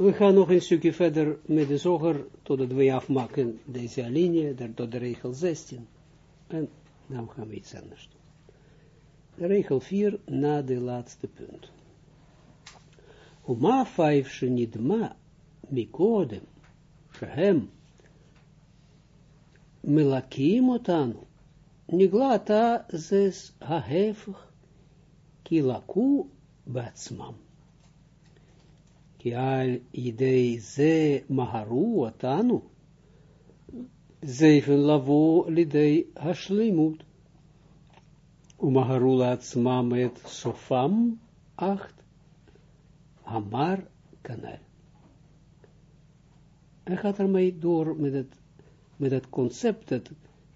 we gaan nog een stukje verder met de zoger, totdat we afmaken deze alinea, tot de regel 16. En dan gaan we iets anders doen. Regel 4 na de laatste punt. Uma 5 shenidma mikodem, shehem, melakim otanu, niglata zes hahefig, kilaku batsmam. כי על ידי זה מהרו אותנו, zeven lavo lidei hashlimut. Umaharu לעצמם את סופם, acht, Hamar kanal. Hij gaat ermee door met het, met het concept dat,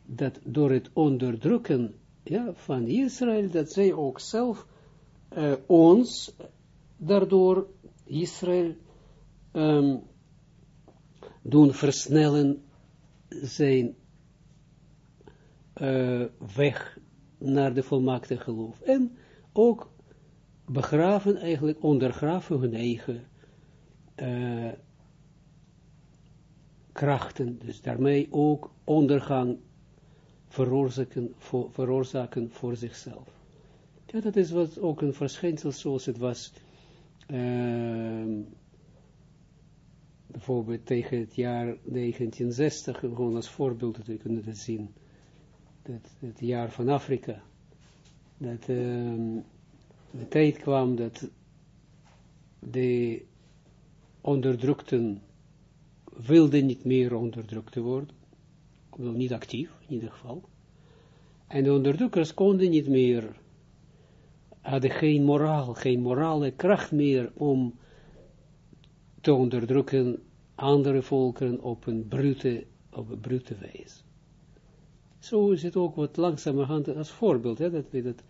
dat door het onderdrukken ja, van Israël, dat zij ook zelf uh, ons daardoor Israël um, doen versnellen zijn uh, weg naar de volmaakte geloof. En ook begraven, eigenlijk ondergraven hun eigen uh, krachten. Dus daarmee ook ondergang veroorzaken voor, voor zichzelf. Ja, dat is wat ook een verschijnsel zoals het was uh, bijvoorbeeld tegen het jaar 1960, gewoon als voorbeeld dat we kunnen zien, dat, het jaar van Afrika, dat uh, de tijd kwam dat de onderdrukten wilden niet meer onderdrukt worden, niet actief in ieder geval, en de onderdrukkers konden niet meer hadden geen moraal, geen morale kracht meer om te onderdrukken andere volkeren op een brute, op een brute wijze. Zo is het ook wat langzamerhand als voorbeeld, hè, dat we dat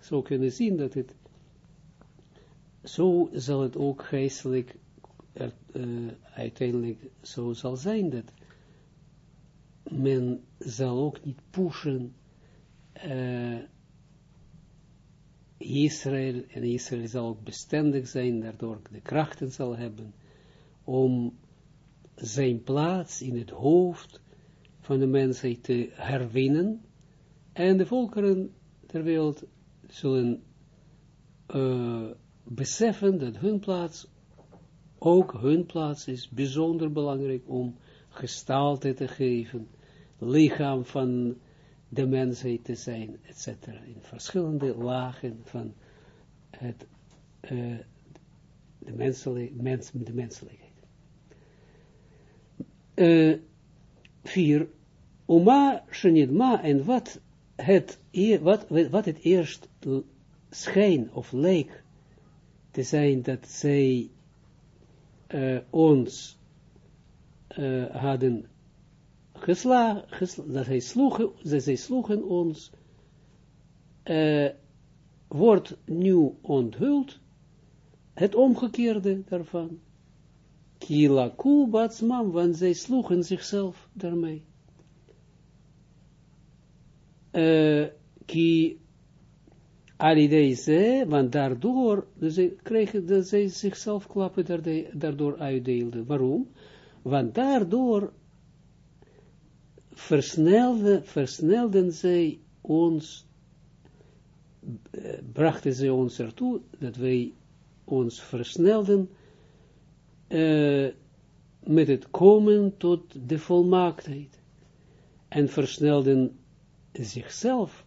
zo kunnen zien, dat het, zo zal het ook geestelijk uh, uiteindelijk zo zal zijn, dat men zal ook niet pushen, uh, Israël, en Israël zal ook bestendig zijn, daardoor de krachten zal hebben, om zijn plaats in het hoofd van de mensheid te herwinnen, en de volkeren ter wereld zullen uh, beseffen dat hun plaats, ook hun plaats is. Bijzonder belangrijk om gestalte te geven, lichaam van de mensheid te zijn, etc. In verschillende lagen van het, uh, de, menselijk, mens, de menselijkheid. Uh, vier, Oma Shenidma en wat het, wat, wat het eerst schijn of leek te zijn dat zij uh, ons uh, hadden gesla, dat hij dat zij sloegen ons, uh, wordt nu onthuld, het omgekeerde daarvan. Kila batsman, want zij sloegen zichzelf daarmee. Uh, ki alideze, want daardoor, dus kregen, dat zij zichzelf klappen daardoor uitdeelden. Waarom? Want daardoor versnelde, versnelden zij ons, uh, brachten zij ons ertoe, dat wij ons versnelden uh, met het komen tot de volmaaktheid. En versnelden zichzelf,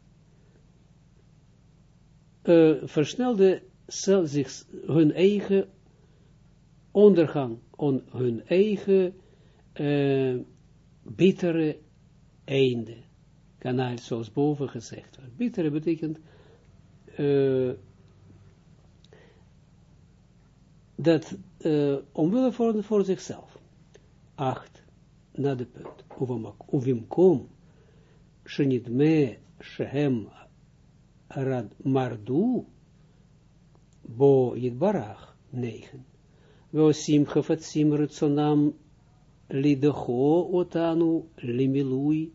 uh, versnelden zich hun eigen ondergang, on, hun eigen uh, bittere einde. Kanaal, zoals boven gezegd wordt. Bittere betekent uh, dat uh, omwille voor, voor zichzelf. Acht, na de punt. Uvimkom, shenidme, shehem, rad mardu, bo yitbarach, negen. Veosim gefatsim retsonam lidecho otanu limilui,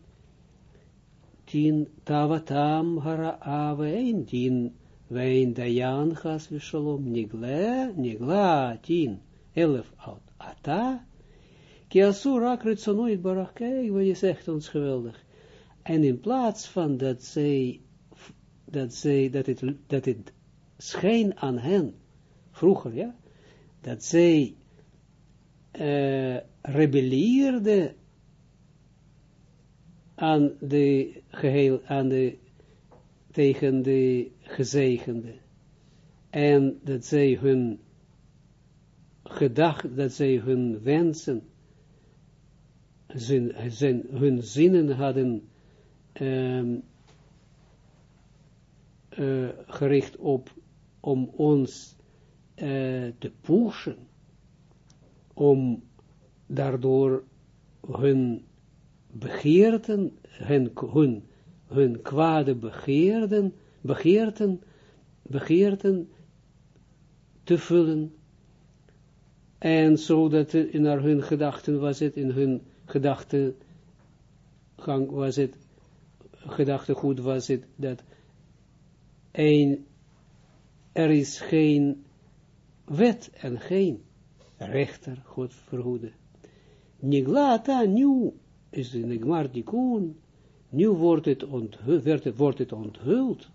tin tavatam hara avein, tin wein dayan nigle, nigla, tin, 11, ata, ki asur akret barach, kijk wat ons geweldig. En in plaats van dat zij, dat zij, dat het, dat het scheen aan hen, vroeger, ja, dat zij uh, rebelleerde aan de geheel, aan de, tegen de gezegende. En dat zij hun gedacht, dat zij hun wensen, zijn, hun zinnen hadden um, uh, gericht op om ons uh, te pushen, om daardoor hun begeerten, hun, hun, hun kwade begeerten, begeerten, begeerten te vullen, en zodat in hun gedachten was het, in hun gedachtegang was het, gedachtegoed was het, dat een, er is geen wet en geen rechter, God verhoede. Niglata, nu is de Gmardikun, nu wordt het onthuld, wordt het onthuld,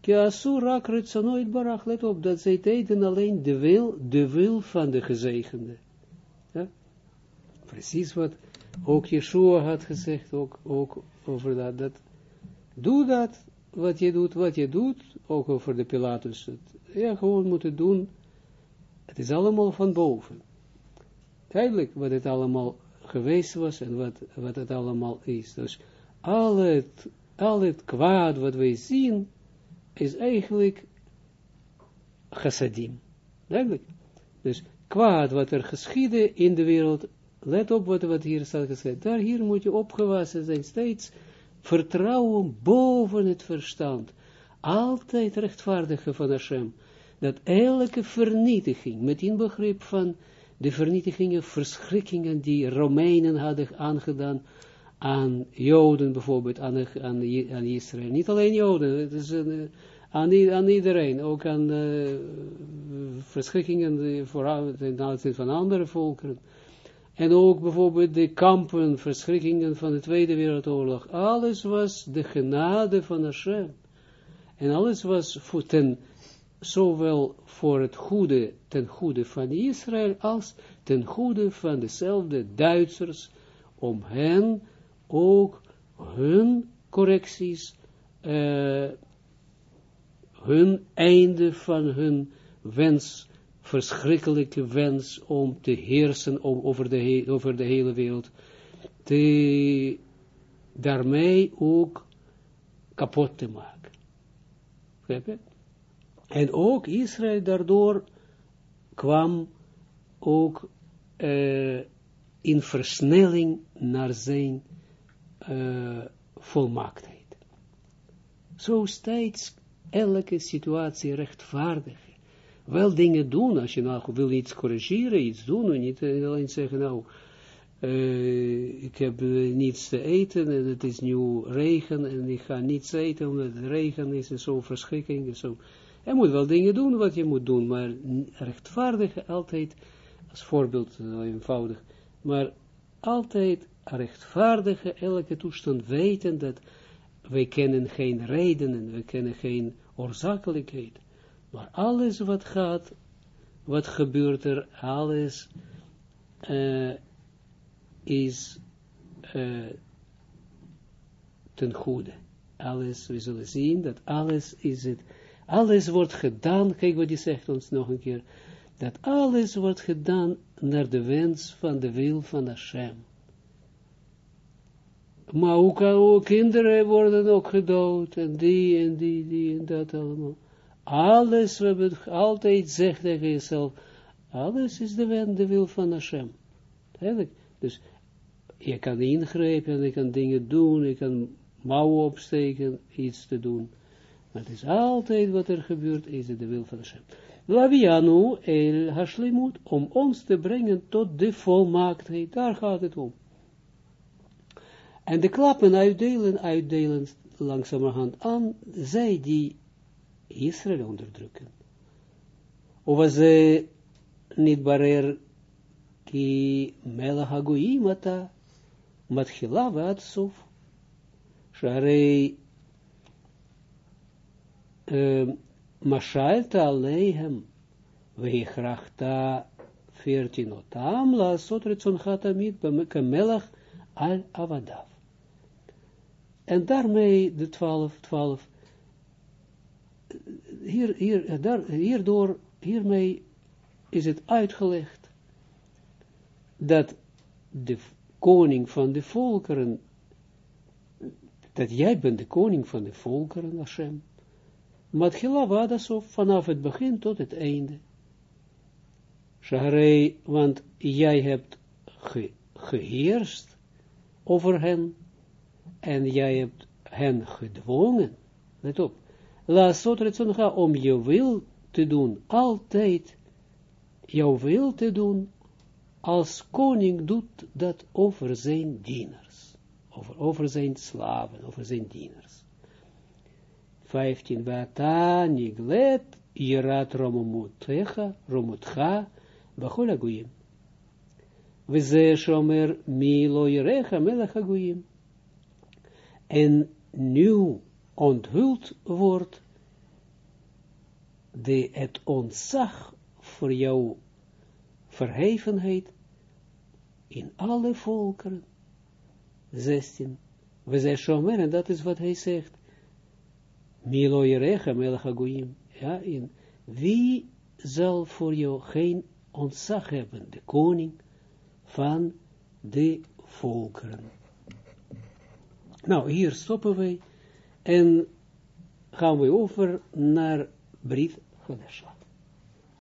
Kiasura nooit barach, let op, dat zij deden alleen de wil, de wil van de gezegende. Precies wat ook Yeshua had gezegd, ook, ook over dat, dat, doe dat, wat je doet, wat je doet, ook over de Pilatus, ja, gewoon moeten doen, het is allemaal van boven. Duidelijk wat het allemaal geweest was en wat, wat het allemaal is. Dus al het, al het kwaad wat wij zien, is eigenlijk chassadim. Duidelijk. Dus kwaad wat er geschiedde in de wereld, let op wat, wat hier staat gezegd. Daar hier moet je opgewassen zijn, steeds vertrouwen boven het verstand. Altijd rechtvaardigen van Hashem. Dat elke vernietiging, met inbegrip van de vernietigingen, verschrikkingen die Romeinen hadden aangedaan, aan Joden bijvoorbeeld, aan, aan, Israël. Niet alleen Joden, het is een, aan, aan, iedereen, ook aan uh, verschrikkingen voor, ten aanzien van andere volkeren. En ook bijvoorbeeld de kampen, verschrikkingen van de Tweede Wereldoorlog. Alles was de genade van Hashem. En alles was voor ten, zowel voor het goede, ten goede van Israël, als ten goede van dezelfde Duitsers, om hen ook hun correcties, uh, hun einde van hun wens, verschrikkelijke wens om te heersen om, over, de over de hele wereld, te, daarmee ook kapot te maken. En ook Israël daardoor kwam ook uh, in versnelling naar zijn uh, volmaaktheid. Zo steeds elke situatie rechtvaardig. Wel dingen doen, als je nou wil iets corrigeren, iets doen, en niet alleen zeggen, nou, uh, ik heb niets te eten, en het is nu regen, en ik ga niets eten, omdat het regen is, en zo verschrikking, en zo. Je moet wel dingen doen wat je moet doen, maar rechtvaardig altijd, als voorbeeld, eenvoudig, maar altijd rechtvaardige elke toestand weten dat wij kennen geen redenen, we kennen geen oorzakelijkheid, maar alles wat gaat, wat gebeurt er, alles uh, is uh, ten goede. Alles, we zullen zien dat alles is het, alles wordt gedaan, kijk wat hij zegt ons nog een keer, dat alles wordt gedaan naar de wens van de wil van Hashem. Maar ook, ook kinderen worden ook gedood, en die, en die, die, en dat allemaal. Alles, we altijd zegt tegen jezelf, alles is de, wens, de wil van Hashem. Eigenlijk, dus je kan ingrijpen, je kan dingen doen, je kan mouwen opsteken, iets te doen. Het is altijd wat er gebeurt, is het de wil van Hashem. Lavianu el hashlimut, om ons te brengen tot de volmaaktheid, daar gaat het om. En de klappen uitdelen, uitdelen langzamerhand aan zij die Israël onderdrukken. Of ze niet barer ki melach hagoyim matchila. Sharei mashalta aleihem veichrachta veertien otam la sotretson chatamid bemelach al avadav. En daarmee de twaalf, twaalf, hier, hier, daar, hierdoor, hiermee is het uitgelegd dat de koning van de volkeren, dat jij bent de koning van de volkeren, Hashem, Matchila Vadasov, vanaf het begin tot het einde. Shaharei, want jij hebt ge, geheerst over hen, en jij hebt hen gedwongen, let op, la sotretsonga, om je wil te doen, altijd jouw wil te doen, als koning doet dat over zijn dieners, over, over zijn slaven, over zijn dieners. 15, Vata niglet, Irat romomutecha, romutcha, Bachol aguim. Veze shomer milo yerecha melech aguim. En nu onthuld wordt de het ontzag voor jouw verhevenheid in alle volkeren. 16. We zijn shomer, en dat is wat hij zegt. Milo Jerecha, Melech. Ja, in wie zal voor jou geen ontzag hebben? De koning van de volkeren. Nou, hier stoppen wij en gaan we over naar Brit Hadasha.